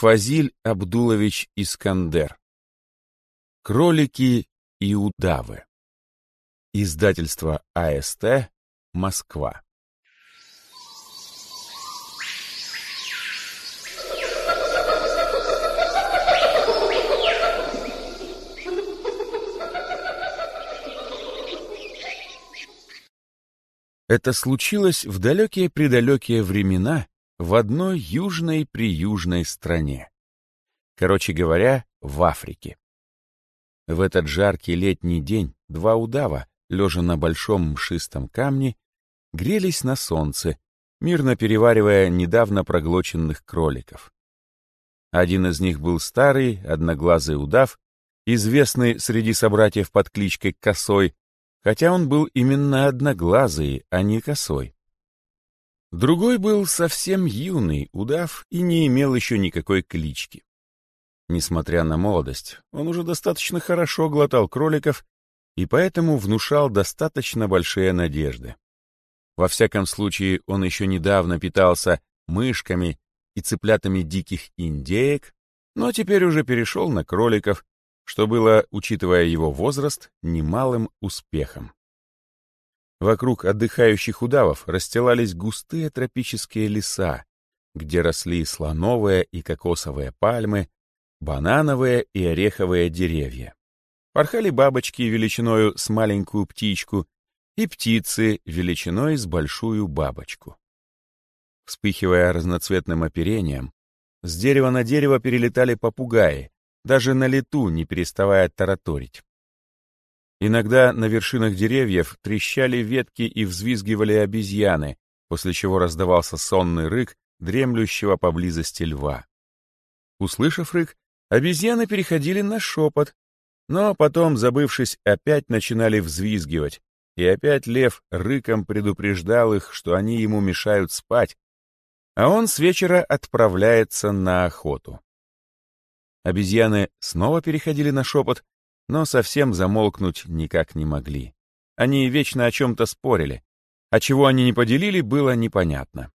Фазиль Абдулович Искандер. Кролики и удавы. Издательство АСТ, Москва. Это случилось в далекие-предалекие времена в одной южной-приюжной стране. Короче говоря, в Африке. В этот жаркий летний день два удава, лежа на большом мшистом камне, грелись на солнце, мирно переваривая недавно проглоченных кроликов. Один из них был старый, одноглазый удав, известный среди собратьев под кличкой Косой, хотя он был именно одноглазый, а не косой. Другой был совсем юный, удав, и не имел еще никакой клички. Несмотря на молодость, он уже достаточно хорошо глотал кроликов и поэтому внушал достаточно большие надежды. Во всяком случае, он еще недавно питался мышками и цыплятами диких индеек, но теперь уже перешел на кроликов что было, учитывая его возраст, немалым успехом. Вокруг отдыхающих удавов расстилались густые тропические леса, где росли слоновые и кокосовые пальмы, банановые и ореховые деревья. Порхали бабочки величиною с маленькую птичку и птицы величиной с большую бабочку. Вспыхивая разноцветным оперением, с дерева на дерево перелетали попугаи, даже на лету не переставая тараторить. Иногда на вершинах деревьев трещали ветки и взвизгивали обезьяны, после чего раздавался сонный рык дремлющего поблизости льва. Услышав рык, обезьяны переходили на шепот, но потом, забывшись, опять начинали взвизгивать, и опять лев рыком предупреждал их, что они ему мешают спать, а он с вечера отправляется на охоту. Обезьяны снова переходили на шепот, но совсем замолкнуть никак не могли. Они вечно о чем-то спорили, а чего они не поделили, было непонятно.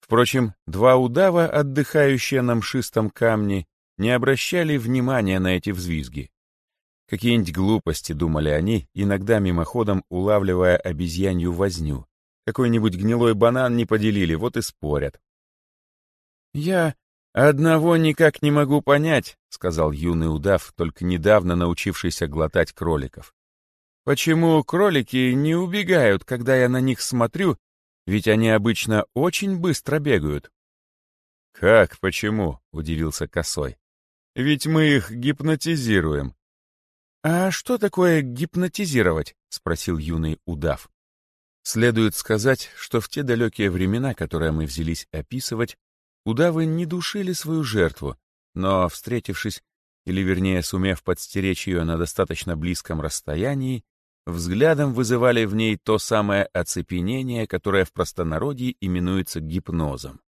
Впрочем, два удава, отдыхающие на мшистом камне, не обращали внимания на эти взвизги. Какие-нибудь глупости, думали они, иногда мимоходом улавливая обезьянью возню. Какой-нибудь гнилой банан не поделили, вот и спорят. «Я «Одного никак не могу понять», — сказал юный удав, только недавно научившийся глотать кроликов. «Почему кролики не убегают, когда я на них смотрю, ведь они обычно очень быстро бегают?» «Как, почему?» — удивился Косой. «Ведь мы их гипнотизируем». «А что такое гипнотизировать?» — спросил юный удав. Следует сказать, что в те далекие времена, которые мы взялись описывать, Удавы не душили свою жертву, но, встретившись, или вернее сумев подстеречь ее на достаточно близком расстоянии, взглядом вызывали в ней то самое оцепенение, которое в простонародье именуется гипнозом.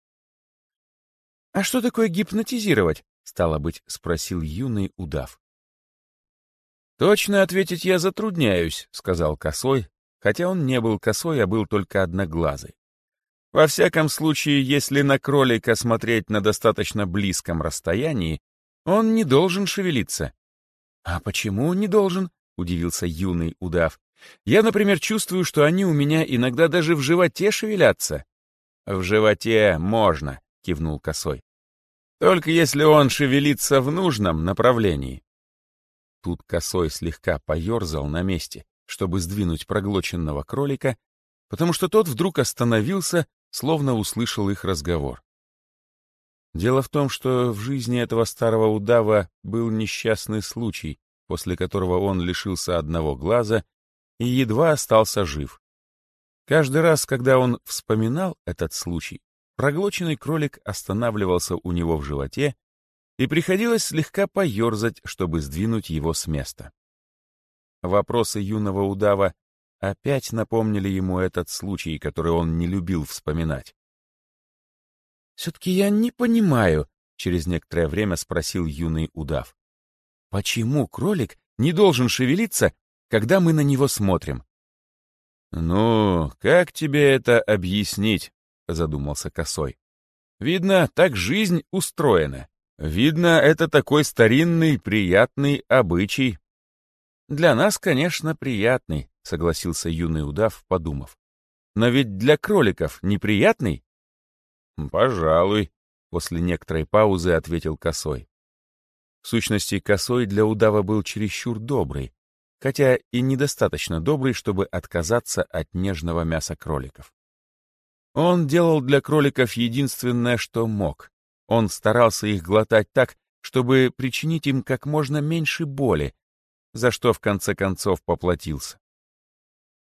«А что такое гипнотизировать?» — стало быть, спросил юный удав. «Точно ответить я затрудняюсь», — сказал косой, хотя он не был косой, а был только одноглазый. Во всяком случае, если на кролика смотреть на достаточно близком расстоянии, он не должен шевелиться. «А почему не должен?» — удивился юный удав. «Я, например, чувствую, что они у меня иногда даже в животе шевелятся». «В животе можно», — кивнул косой. «Только если он шевелится в нужном направлении». Тут косой слегка поерзал на месте, чтобы сдвинуть проглоченного кролика, потому что тот вдруг остановился словно услышал их разговор. Дело в том, что в жизни этого старого удава был несчастный случай, после которого он лишился одного глаза и едва остался жив. Каждый раз, когда он вспоминал этот случай, проглоченный кролик останавливался у него в животе, и приходилось слегка поерзать, чтобы сдвинуть его с места. Вопросы юного удава опять напомнили ему этот случай, который он не любил вспоминать. «Все-таки я не понимаю», — через некоторое время спросил юный удав. «Почему кролик не должен шевелиться, когда мы на него смотрим?» «Ну, как тебе это объяснить?» — задумался Косой. Видно, так жизнь устроена. Видно, это такой старинный, приятный обычай. Для нас, конечно, приятный, согласился юный удав, подумав. Но ведь для кроликов неприятный? Пожалуй, после некоторой паузы ответил Косой. В сущности, Косой для удава был чересчур добрый, хотя и недостаточно добрый, чтобы отказаться от нежного мяса кроликов. Он делал для кроликов единственное, что мог. Он старался их глотать так, чтобы причинить им как можно меньше боли, за что в конце концов поплатился.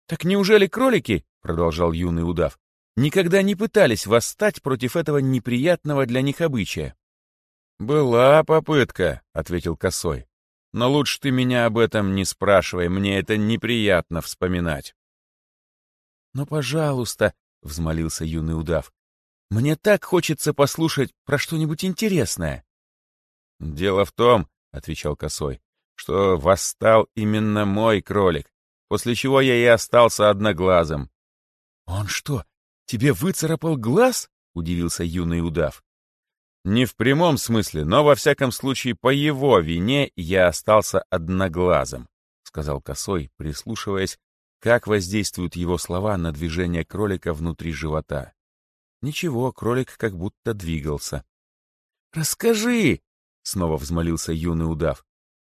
«Так неужели кролики, — продолжал юный удав, — никогда не пытались восстать против этого неприятного для них обычая?» «Была попытка», — ответил Косой. «Но лучше ты меня об этом не спрашивай, мне это неприятно вспоминать». «Но, пожалуйста», — взмолился юный удав. «Мне так хочется послушать про что-нибудь интересное». «Дело в том», — отвечал Косой, «что восстал именно мой кролик, после чего я и остался одноглазым». «Он что, тебе выцарапал глаз?» — удивился юный удав. «Не в прямом смысле, но во всяком случае по его вине я остался одноглазым», — сказал Косой, прислушиваясь как воздействуют его слова на движение кролика внутри живота? Ничего, кролик как будто двигался. «Расскажи!» — снова взмолился юный удав.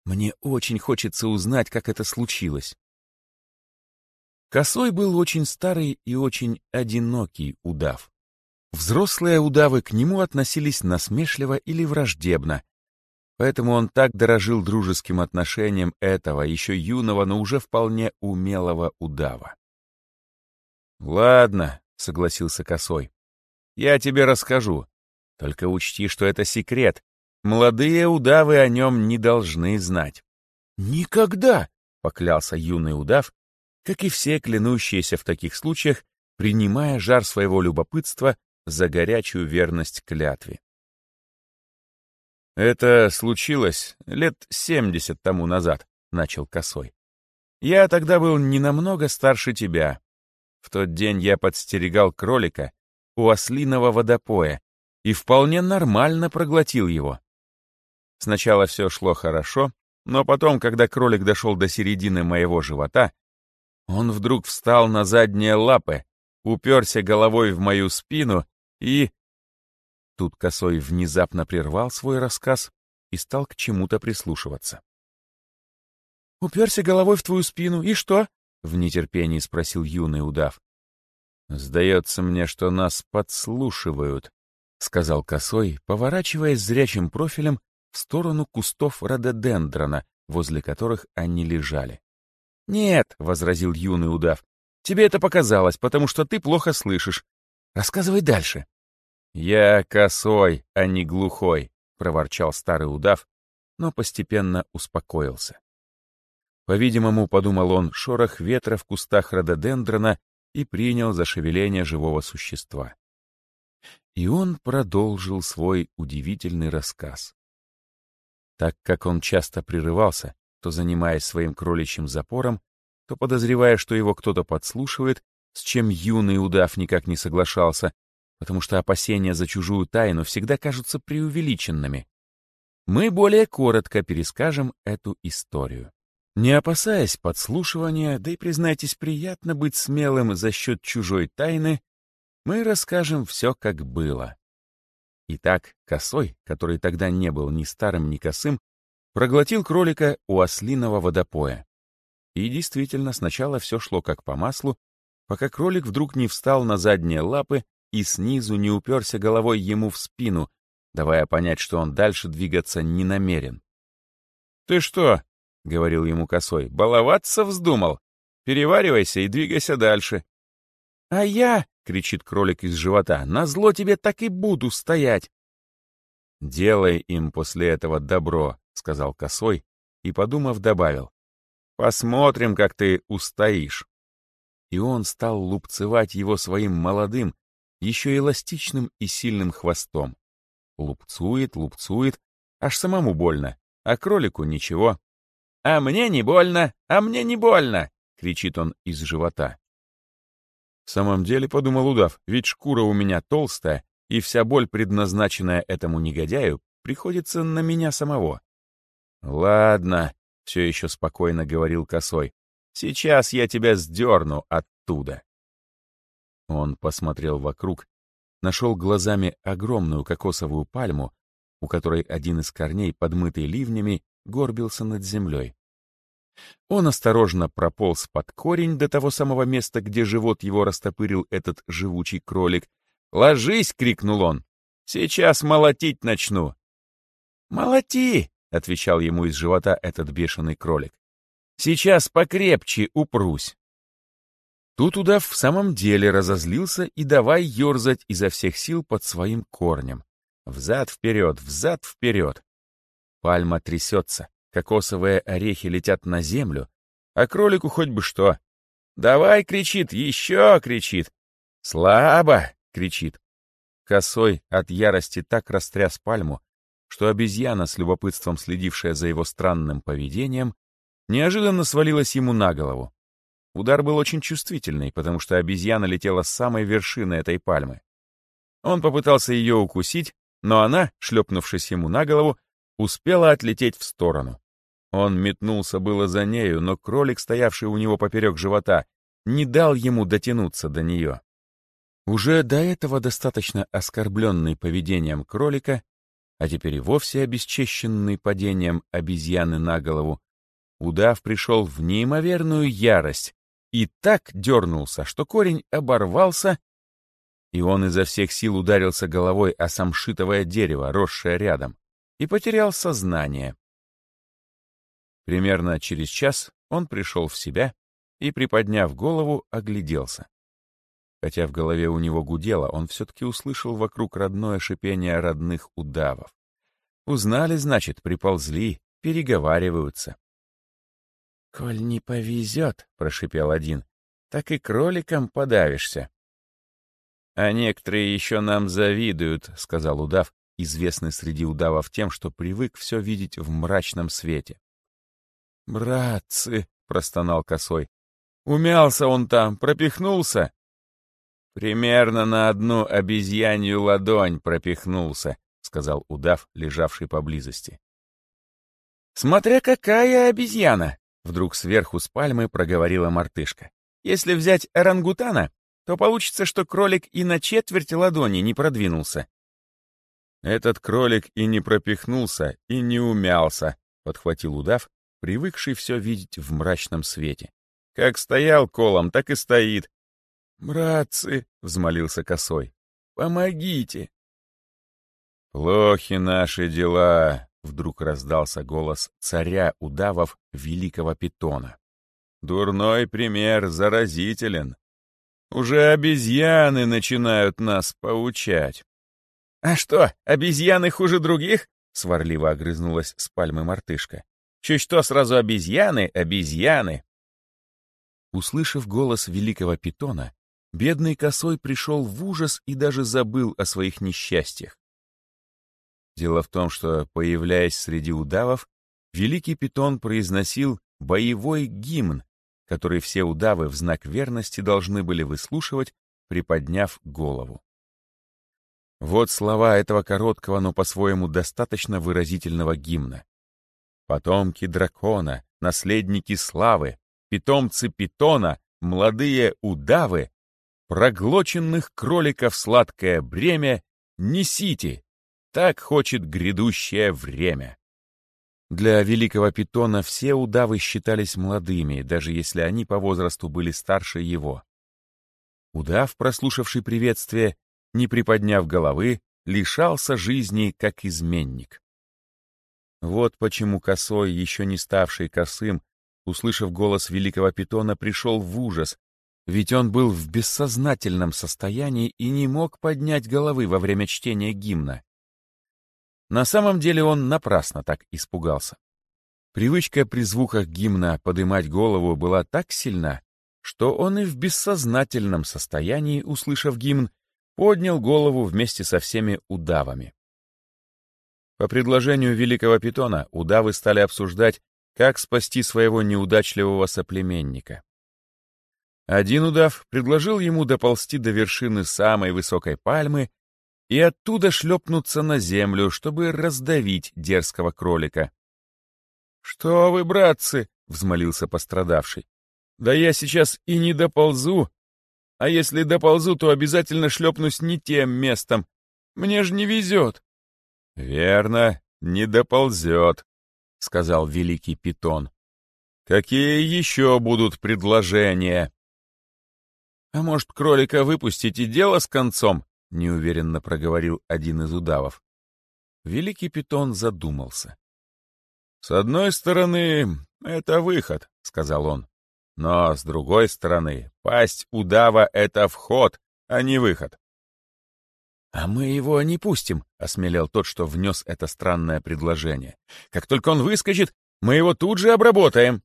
«Мне очень хочется узнать, как это случилось». Косой был очень старый и очень одинокий удав. Взрослые удавы к нему относились насмешливо или враждебно, Поэтому он так дорожил дружеским отношением этого, еще юного, но уже вполне умелого удава. «Ладно», — согласился Косой, — «я тебе расскажу. Только учти, что это секрет. Молодые удавы о нем не должны знать». «Никогда!» — поклялся юный удав, как и все клянущиеся в таких случаях, принимая жар своего любопытства за горячую верность клятве. «Это случилось лет семьдесят тому назад», — начал Косой. «Я тогда был не намного старше тебя. В тот день я подстерегал кролика у ослиного водопоя и вполне нормально проглотил его. Сначала все шло хорошо, но потом, когда кролик дошел до середины моего живота, он вдруг встал на задние лапы, уперся головой в мою спину и Тут Косой внезапно прервал свой рассказ и стал к чему-то прислушиваться. «Уперся головой в твою спину, и что?» — в нетерпении спросил юный удав. «Сдается мне, что нас подслушивают», — сказал Косой, поворачиваясь зрячим профилем в сторону кустов рододендрона, возле которых они лежали. «Нет», — возразил юный удав, — «тебе это показалось, потому что ты плохо слышишь. Рассказывай дальше». «Я косой, а не глухой», — проворчал старый удав, но постепенно успокоился. По-видимому, подумал он, шорох ветра в кустах рододендрона и принял за шевеление живого существа. И он продолжил свой удивительный рассказ. Так как он часто прерывался, то занимаясь своим кроличьим запором, то подозревая, что его кто-то подслушивает, с чем юный удав никак не соглашался, потому что опасения за чужую тайну всегда кажутся преувеличенными. Мы более коротко перескажем эту историю. Не опасаясь подслушивания, да и, признайтесь, приятно быть смелым за счет чужой тайны, мы расскажем все, как было. Итак, косой, который тогда не был ни старым, ни косым, проглотил кролика у ослиного водопоя. И действительно, сначала все шло как по маслу, пока кролик вдруг не встал на задние лапы и снизу не уперся головой ему в спину, давая понять, что он дальше двигаться не намерен. «Ты что?» — говорил ему косой. «Баловаться вздумал? Переваривайся и двигайся дальше». «А я!» — кричит кролик из живота. «Назло тебе так и буду стоять!» «Делай им после этого добро», — сказал косой и, подумав, добавил. «Посмотрим, как ты устоишь». И он стал лупцевать его своим молодым, еще эластичным и сильным хвостом. Лупцует, лупцует, аж самому больно, а кролику ничего. «А мне не больно, а мне не больно!» — кричит он из живота. В самом деле, подумал удав, ведь шкура у меня толстая, и вся боль, предназначенная этому негодяю, приходится на меня самого. «Ладно», — все еще спокойно говорил Косой, — «сейчас я тебя сдерну оттуда». Он посмотрел вокруг, нашел глазами огромную кокосовую пальму, у которой один из корней, подмытый ливнями, горбился над землей. Он осторожно прополз под корень до того самого места, где живот его растопырил этот живучий кролик. «Ложись!» — крикнул он. «Сейчас молотить начну!» «Молоти!» — отвечал ему из живота этот бешеный кролик. «Сейчас покрепче упрусь!» Тут удав в самом деле разозлился и давай ерзать изо всех сил под своим корнем. Взад-вперед, взад-вперед. Пальма трясется, кокосовые орехи летят на землю, а кролику хоть бы что. «Давай!» — кричит, еще кричит. «Слабо!» — кричит. Косой от ярости так растряс пальму, что обезьяна, с любопытством следившая за его странным поведением, неожиданно свалилась ему на голову. Удар был очень чувствительный, потому что обезьяна летела с самой вершины этой пальмы. Он попытался ее укусить, но она, шлепнувшись ему на голову, успела отлететь в сторону. Он метнулся было за нею, но кролик, стоявший у него поперек живота, не дал ему дотянуться до нее. Уже до этого достаточно оскорбленный поведением кролика, а теперь и вовсе обесчещенный падением обезьяны на голову, удав пришел в неимоверную ярость и так дернулся, что корень оборвался, и он изо всех сил ударился головой о самшитовое дерево, росшее рядом, и потерял сознание. Примерно через час он пришел в себя и, приподняв голову, огляделся. Хотя в голове у него гудело, он все-таки услышал вокруг родное шипение родных удавов. Узнали, значит, приползли, переговариваются. «Коль не повезет», — прошипел один, — «так и кроликам подавишься». «А некоторые еще нам завидуют», — сказал удав, известный среди удавов тем, что привык все видеть в мрачном свете. «Братцы», — простонал косой, — «умялся он там, пропихнулся». «Примерно на одну обезьянью ладонь пропихнулся», — сказал удав, лежавший поблизости. «Смотря какая обезьяна!» Вдруг сверху с пальмы проговорила мартышка. «Если взять орангутана, то получится, что кролик и на четверть ладони не продвинулся». «Этот кролик и не пропихнулся, и не умялся», — подхватил удав, привыкший все видеть в мрачном свете. «Как стоял колом, так и стоит». «Братцы», — взмолился косой, — «помогите». «Плохи наши дела», Вдруг раздался голос царя удавов великого питона. «Дурной пример заразителен. Уже обезьяны начинают нас поучать». «А что, обезьяны хуже других?» — сварливо огрызнулась с пальмы мартышка. «Чуть что сразу обезьяны, обезьяны!» Услышав голос великого питона, бедный косой пришел в ужас и даже забыл о своих несчастьях. Дело в том, что, появляясь среди удавов, великий питон произносил боевой гимн, который все удавы в знак верности должны были выслушивать, приподняв голову. Вот слова этого короткого, но по-своему достаточно выразительного гимна. «Потомки дракона, наследники славы, питомцы питона, молодые удавы, проглоченных кроликов сладкое бремя, несите, так хочет грядущее время. Для великого питона все удавы считались молодыми, даже если они по возрасту были старше его. Удав, прослушавший приветствие, не приподняв головы, лишался жизни как изменник. Вот почему косой, еще не ставший косым, услышав голос великого питона, пришел в ужас, ведь он был в бессознательном состоянии и не мог поднять головы во время чтения гимна. На самом деле он напрасно так испугался. Привычка при звуках гимна подымать голову была так сильна, что он и в бессознательном состоянии, услышав гимн, поднял голову вместе со всеми удавами. По предложению великого питона удавы стали обсуждать, как спасти своего неудачливого соплеменника. Один удав предложил ему доползти до вершины самой высокой пальмы и оттуда шлепнуться на землю, чтобы раздавить дерзкого кролика. «Что вы, братцы!» — взмолился пострадавший. «Да я сейчас и не доползу. А если доползу, то обязательно шлепнусь не тем местом. Мне же не везет». «Верно, не доползет», — сказал великий питон. «Какие еще будут предложения?» «А может, кролика выпустить и дело с концом?» — неуверенно проговорил один из удавов. Великий питон задумался. «С одной стороны, это выход», — сказал он. «Но с другой стороны, пасть удава — это вход, а не выход. «А мы его не пустим», — осмелел тот, что внес это странное предложение. «Как только он выскочит, мы его тут же обработаем».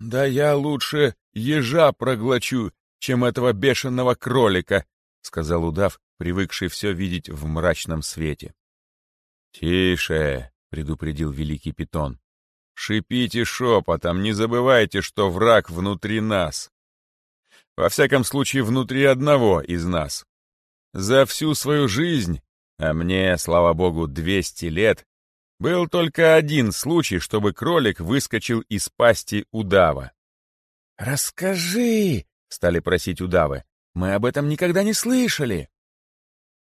«Да я лучше ежа проглочу, чем этого бешеного кролика», — сказал удав, привыкший все видеть в мрачном свете. «Тише», — предупредил великий питон. «Шипите шепотом, не забывайте, что враг внутри нас. Во всяком случае, внутри одного из нас. За всю свою жизнь, а мне, слава богу, 200 лет, был только один случай, чтобы кролик выскочил из пасти удава. «Расскажи!» — стали просить удавы. «Мы об этом никогда не слышали!»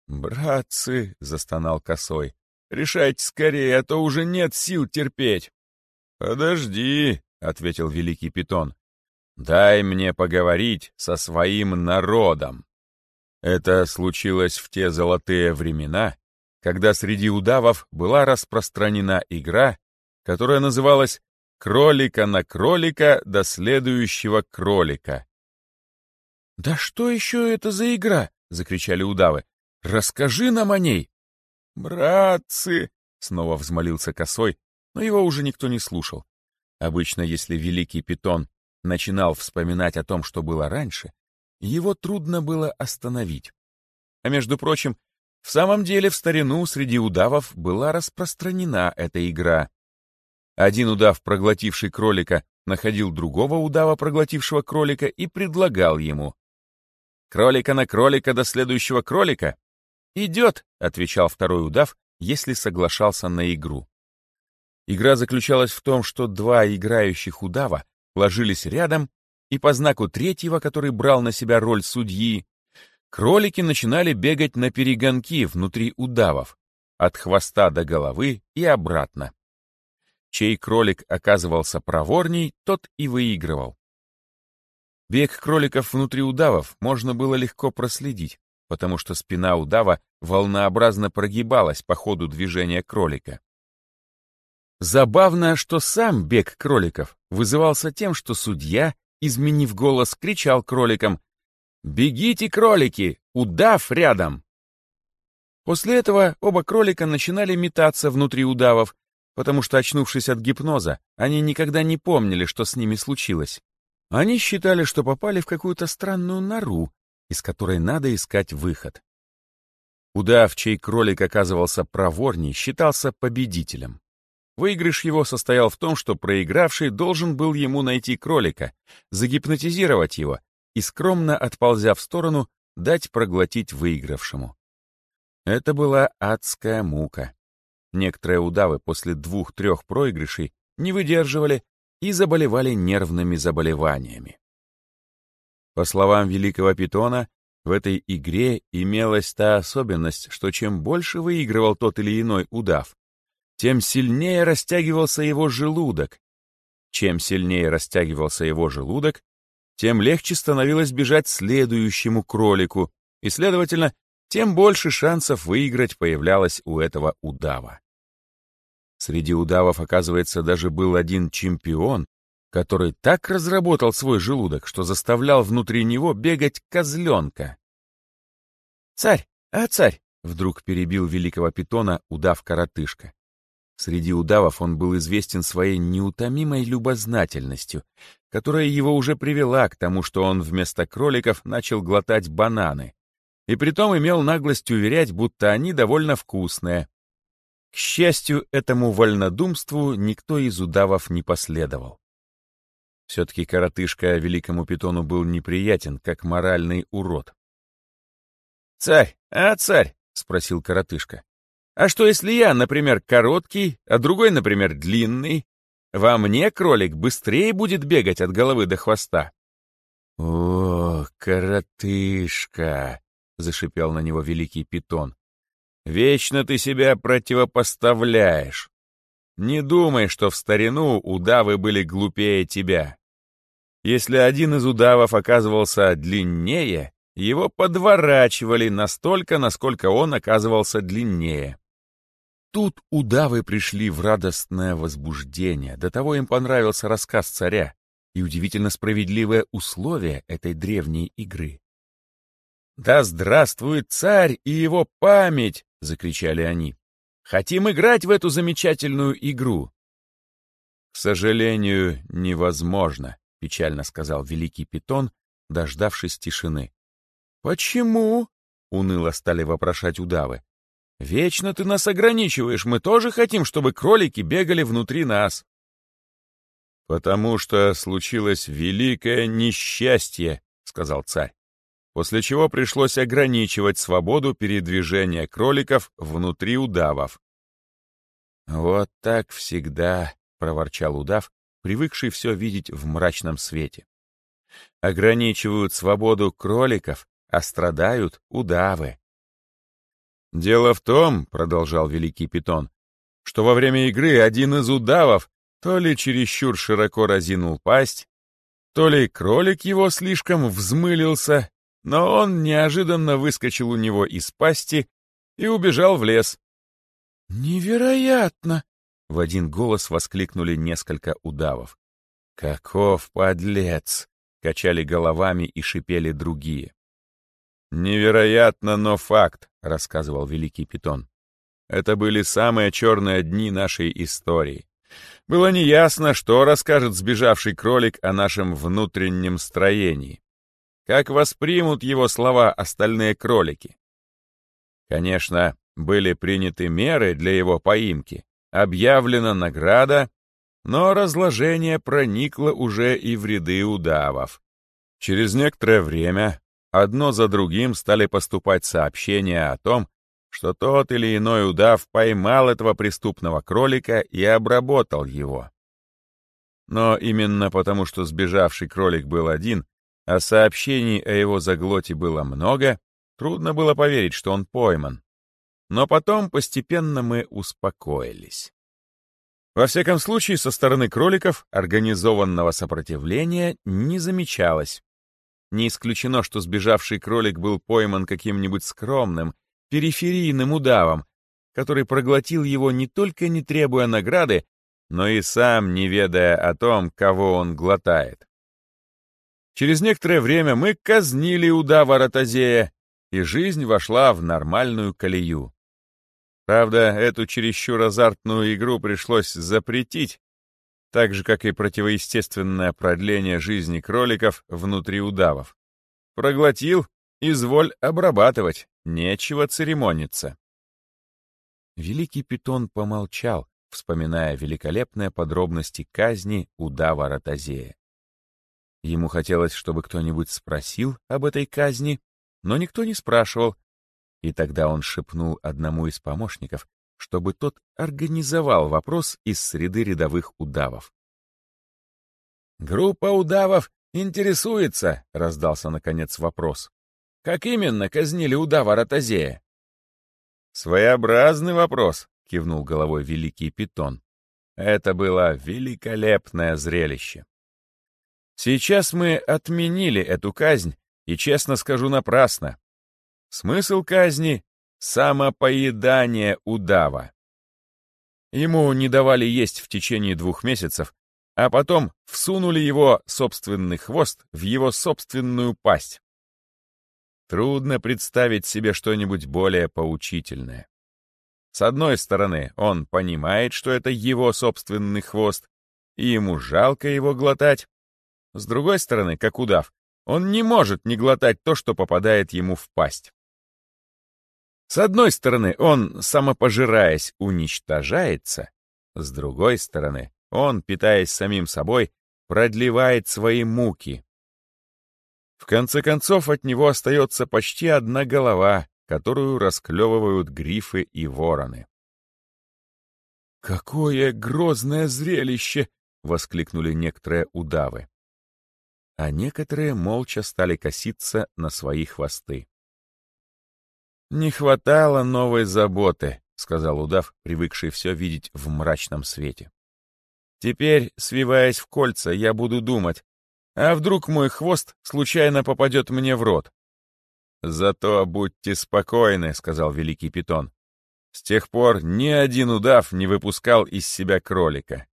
«Братцы!» — застонал косой. «Решайте скорее, а то уже нет сил терпеть!» «Подожди!» — ответил великий питон. «Дай мне поговорить со своим народом!» Это случилось в те золотые времена, когда среди удавов была распространена игра, которая называлась «Кролика на кролика до следующего кролика». «Да что еще это за игра?» — закричали удавы. «Расскажи нам о ней!» «Братцы!» — снова взмолился косой, но его уже никто не слушал. Обычно, если великий питон начинал вспоминать о том, что было раньше, его трудно было остановить. А между прочим, в самом деле в старину среди удавов была распространена эта игра. Один удав, проглотивший кролика, находил другого удава, проглотившего кролика, и предлагал ему. «Кролика на кролика до следующего кролика?» «Идет», — отвечал второй удав, если соглашался на игру. Игра заключалась в том, что два играющих удава ложились рядом и по знаку третьего, который брал на себя роль судьи, кролики начинали бегать на перегонки внутри удавов, от хвоста до головы и обратно. Чей кролик оказывался проворней, тот и выигрывал. Бег кроликов внутри удавов можно было легко проследить, потому что спина удава волнообразно прогибалась по ходу движения кролика. Забавно, что сам бег кроликов вызывался тем, что судья изменив голос, кричал кроликам «Бегите, кролики! Удав рядом!» После этого оба кролика начинали метаться внутри удавов, потому что, очнувшись от гипноза, они никогда не помнили, что с ними случилось. Они считали, что попали в какую-то странную нору, из которой надо искать выход. Удав, чей кролик оказывался проворней, считался победителем. Выигрыш его состоял в том, что проигравший должен был ему найти кролика, загипнотизировать его и, скромно отползя в сторону, дать проглотить выигравшему. Это была адская мука. Некоторые удавы после двух-трех проигрышей не выдерживали и заболевали нервными заболеваниями. По словам великого питона, в этой игре имелась та особенность, что чем больше выигрывал тот или иной удав, тем сильнее растягивался его желудок. Чем сильнее растягивался его желудок, тем легче становилось бежать следующему кролику, и, следовательно, тем больше шансов выиграть появлялось у этого удава. Среди удавов, оказывается, даже был один чемпион, который так разработал свой желудок, что заставлял внутри него бегать козленка. «Царь, а царь!» — вдруг перебил великого питона удав-коротышка. Среди удавов он был известен своей неутомимой любознательностью, которая его уже привела к тому, что он вместо кроликов начал глотать бананы, и притом имел наглость уверять, будто они довольно вкусные. К счастью, этому вольнодумству никто из удавов не последовал. Все-таки коротышка великому питону был неприятен, как моральный урод. «Царь, а царь!» спросил коротышка. «А что, если я, например, короткий, а другой, например, длинный? Во мне кролик быстрее будет бегать от головы до хвоста». «О, коротышка!» — зашипел на него великий питон. «Вечно ты себя противопоставляешь. Не думай, что в старину удавы были глупее тебя. Если один из удавов оказывался длиннее, его подворачивали настолько, насколько он оказывался длиннее. Тут удавы пришли в радостное возбуждение, до того им понравился рассказ царя и удивительно справедливое условие этой древней игры. «Да здравствует царь и его память!» — закричали они. «Хотим играть в эту замечательную игру!» «К сожалению, невозможно», — печально сказал великий питон, дождавшись тишины. «Почему?» — уныло стали вопрошать удавы. Вечно ты нас ограничиваешь, мы тоже хотим, чтобы кролики бегали внутри нас. Потому что случилось великое несчастье, сказал царь, после чего пришлось ограничивать свободу передвижения кроликов внутри удавов. Вот так всегда, проворчал удав, привыкший все видеть в мрачном свете. Ограничивают свободу кроликов, а страдают удавы. «Дело в том, — продолжал Великий Питон, — что во время игры один из удавов то ли чересчур широко разинул пасть, то ли кролик его слишком взмылился, но он неожиданно выскочил у него из пасти и убежал в лес. «Невероятно!» — в один голос воскликнули несколько удавов. «Каков подлец!» — качали головами и шипели другие. «Невероятно, но факт», — рассказывал Великий Питон. «Это были самые черные дни нашей истории. Было неясно, что расскажет сбежавший кролик о нашем внутреннем строении. Как воспримут его слова остальные кролики? Конечно, были приняты меры для его поимки, объявлена награда, но разложение проникло уже и в ряды удавов. Через некоторое время одно за другим стали поступать сообщения о том, что тот или иной удав поймал этого преступного кролика и обработал его. Но именно потому, что сбежавший кролик был один, а сообщений о его заглоте было много, трудно было поверить, что он пойман. Но потом постепенно мы успокоились. Во всяком случае, со стороны кроликов организованного сопротивления не замечалось. Не исключено, что сбежавший кролик был пойман каким-нибудь скромным, периферийным удавом, который проглотил его не только не требуя награды, но и сам не ведая о том, кого он глотает. Через некоторое время мы казнили удава Ротозея, и жизнь вошла в нормальную колею. Правда, эту чересчур азартную игру пришлось запретить, так же, как и противоестественное продление жизни кроликов внутри удавов. Проглотил, изволь обрабатывать, нечего церемониться. Великий питон помолчал, вспоминая великолепные подробности казни удава Ротозея. Ему хотелось, чтобы кто-нибудь спросил об этой казни, но никто не спрашивал, и тогда он шепнул одному из помощников, чтобы тот организовал вопрос из среды рядовых удавов. «Группа удавов интересуется», — раздался, наконец, вопрос. «Как именно казнили удава Ротозея?» «Своеобразный вопрос», — кивнул головой великий питон. Это было великолепное зрелище. Сейчас мы отменили эту казнь, и, честно скажу, напрасно. Смысл казни самопоедание удава. Ему не давали есть в течение двух месяцев, а потом всунули его собственный хвост в его собственную пасть. Трудно представить себе что-нибудь более поучительное. С одной стороны, он понимает, что это его собственный хвост, и ему жалко его глотать. С другой стороны, как удав, он не может не глотать то, что попадает ему в пасть. С одной стороны, он, самопожираясь, уничтожается, с другой стороны, он, питаясь самим собой, продлевает свои муки. В конце концов, от него остается почти одна голова, которую расклевывают грифы и вороны. «Какое грозное зрелище!» — воскликнули некоторые удавы. А некоторые молча стали коситься на свои хвосты. «Не хватало новой заботы», — сказал удав, привыкший все видеть в мрачном свете. «Теперь, свиваясь в кольца, я буду думать, а вдруг мой хвост случайно попадет мне в рот?» «Зато будьте спокойны», — сказал великий питон. С тех пор ни один удав не выпускал из себя кролика.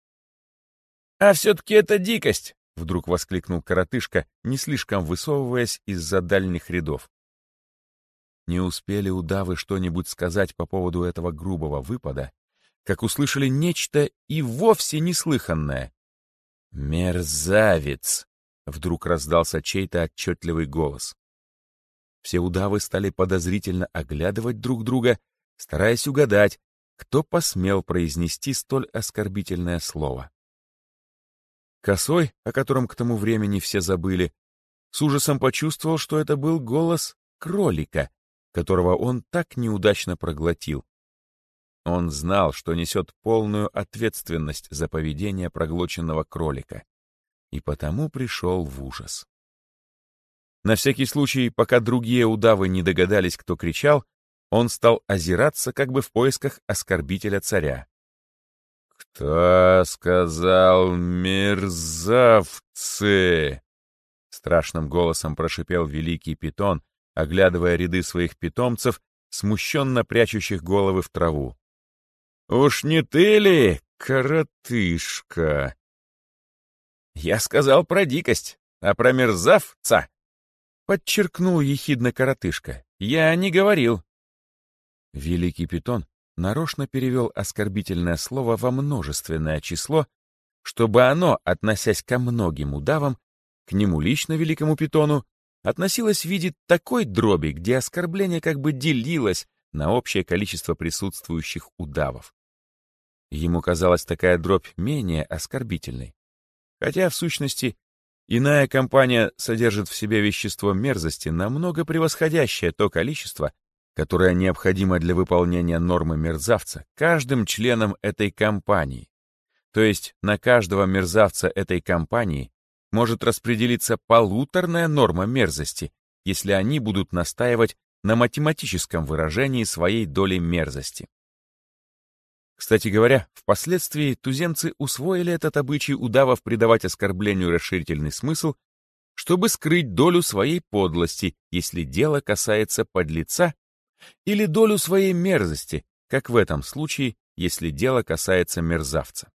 «А все-таки это дикость!» — вдруг воскликнул коротышка, не слишком высовываясь из-за дальних рядов. Не успели удавы что-нибудь сказать по поводу этого грубого выпада, как услышали нечто и вовсе неслыханное. «Мерзавец!» — вдруг раздался чей-то отчетливый голос. Все удавы стали подозрительно оглядывать друг друга, стараясь угадать, кто посмел произнести столь оскорбительное слово. Косой, о котором к тому времени все забыли, с ужасом почувствовал, что это был голос кролика, которого он так неудачно проглотил. Он знал, что несет полную ответственность за поведение проглоченного кролика, и потому пришел в ужас. На всякий случай, пока другие удавы не догадались, кто кричал, он стал озираться как бы в поисках оскорбителя царя. «Кто сказал мерзавцы?» Страшным голосом прошипел великий питон, оглядывая ряды своих питомцев, смущенно прячущих головы в траву. «Уж не ты ли, коротышка?» «Я сказал про дикость, а про мерзавца!» Подчеркнул ехидно коротышка. «Я не говорил». Великий питон нарочно перевел оскорбительное слово во множественное число, чтобы оно, относясь ко многим удавам, к нему лично, великому питону, относилось в виде такой дроби, где оскорбление как бы делилось на общее количество присутствующих удавов. Ему казалась такая дробь менее оскорбительной. Хотя, в сущности, иная компания содержит в себе вещество мерзости, намного превосходящее то количество, которая необходима для выполнения нормы мерзавца каждым членом этой компании. То есть на каждого мерзавца этой компании может распределиться полуторная норма мерзости, если они будут настаивать на математическом выражении своей доли мерзости. Кстати говоря, впоследствии туземцы усвоили этот обычай удавов придавать оскорблению расширительный смысл, чтобы скрыть долю своей подлости, если дело касается подлеца или долю своей мерзости, как в этом случае, если дело касается мерзавца.